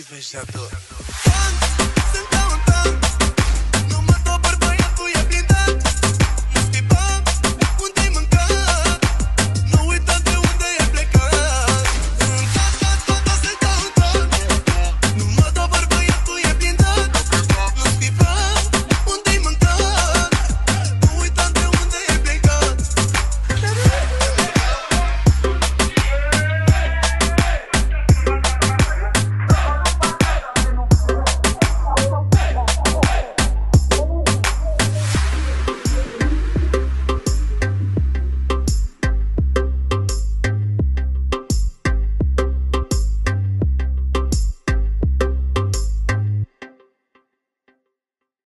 ativador.